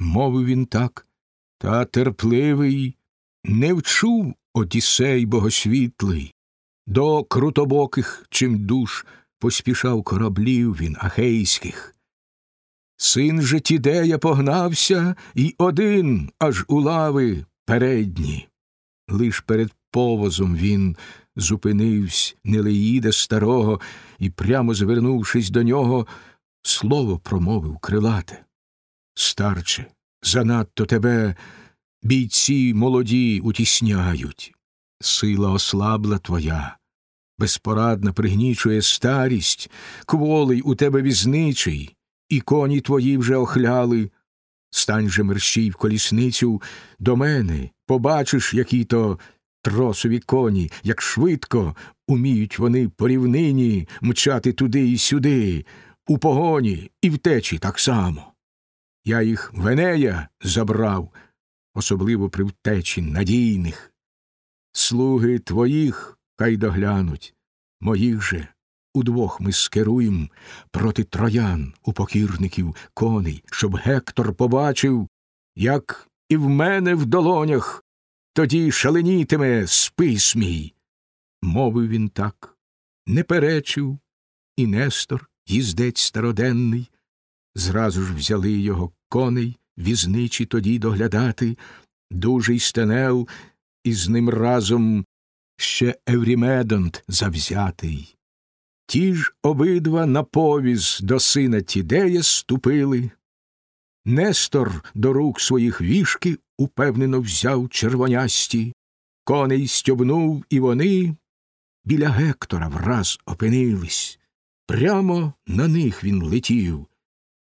мовив він так, та терпливий не вчув Одіссей богосвітлий, до крутобоких чим душ поспішав кораблів він ахейських. Син же Тідея погнався, і один аж у лави передні. Лиш перед повозом він зупинився Нелеїда старого і, прямо звернувшись до нього, слово промовив крилате. Старче, занадто тебе бійці молоді утісняють. Сила ослабла твоя, безпорадна пригнічує старість, кволий у тебе візничий, і коні твої вже охляли. Стань же мерщій в колісницю до мене, побачиш, які то тросові коні, як швидко уміють вони по рівнині мчати туди і сюди, у погоні і втечі так само. Я їх Венея забрав, особливо при втечі надійних. Слуги твоїх хай доглянуть, моїх же удвох ми скеруєм проти троян у покірників коней, щоб Гектор побачив, як і в мене в долонях тоді шаленітиме спис мій. Мовив він так, не перечив, і Нестор, їздець староденний, зразу ж взяли його коней, візничі тоді доглядати, дужий стенел, і з ним разом ще Еврімедонт завзятий. Ті ж обидва на повіз до сина Тідея ступили. Нестор до рук своїх вішки упевнено взяв червонясті, коней стьобнув, і вони біля Гектора враз опинились. Прямо на них він летів.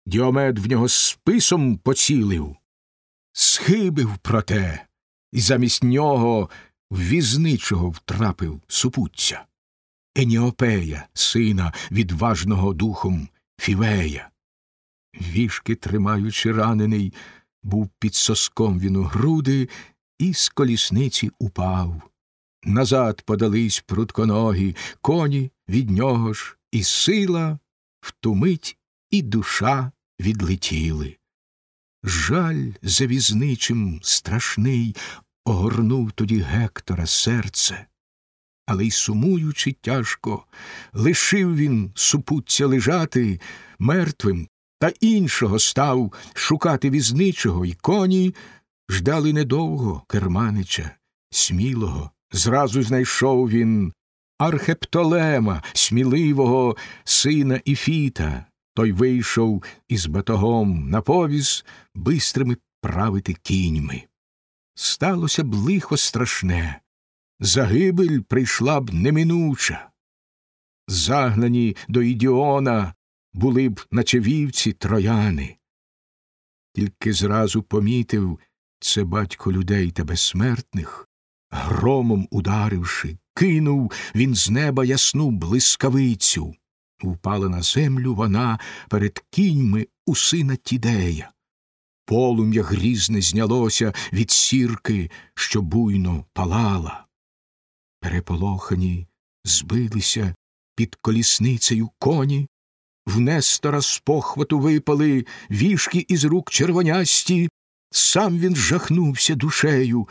Діомед в нього списом поцілив. Схибив, проте, і замість нього візничого втрапив супуття. Еніопея, сина відважного духом Фівея. Вішки, тримаючи ранений, був під соском він у груди і з колісниці упав. Назад подались прутконогі, коні від нього ж, і сила втумить, і душа відлетіли. Жаль за візничим страшний огорнув тоді Гектора серце, але й сумуючи тяжко, лишив він супуття лежати мертвим та іншого став шукати візничого, й коні ждали недовго керманича, смілого. Зразу знайшов він Архептолема, сміливого сина Іфіта. Той вийшов із батогом на повіз бистрими правити кіньми. Сталося б лихо страшне, загибель прийшла б неминуча. Загнані до Ідіона були б, наче вівці, трояни. Тільки зразу помітив це батько людей та безсмертних, громом ударивши, кинув він з неба ясну блискавицю. Впала на землю вона перед кіньми у сина Тідея. Полум'я грізне знялося від сірки, що буйно палала. Переполохані збилися під колісницею коні, в Нестора з похвату випали вішки із рук червонясті, сам він жахнувся душею,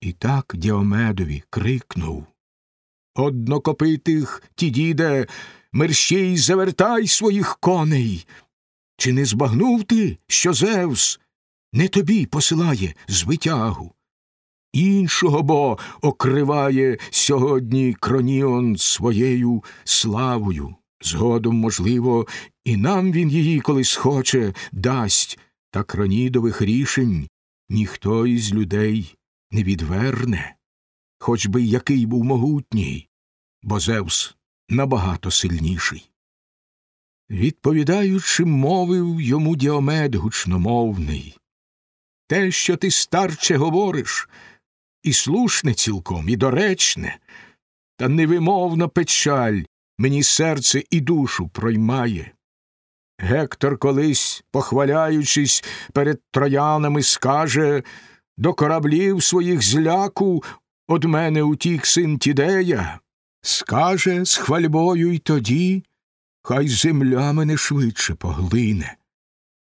і так Діомедові крикнув Однокопитих, ті діде, мерщій завертай своїх коней. Чи не збагнув ти, що Зевс не тобі посилає звитягу? Іншого бо окриває сьогодні кроніон своєю славою. Згодом, можливо, і нам він її колись хоче, дасть, та кронідових рішень ніхто із людей не відверне, хоч би який був могутній, бо Зевс набагато сильніший. Відповідаючи, мовив йому діомед гучномовний. Те, що ти, старче, говориш, і слушне цілком, і доречне, та невимовна печаль мені серце і душу проймає. Гектор колись, похваляючись перед троянами, скаже до кораблів своїх зляку од мене утік син Тідея, скаже з хвальбою й тоді, хай земля мене швидше поглине.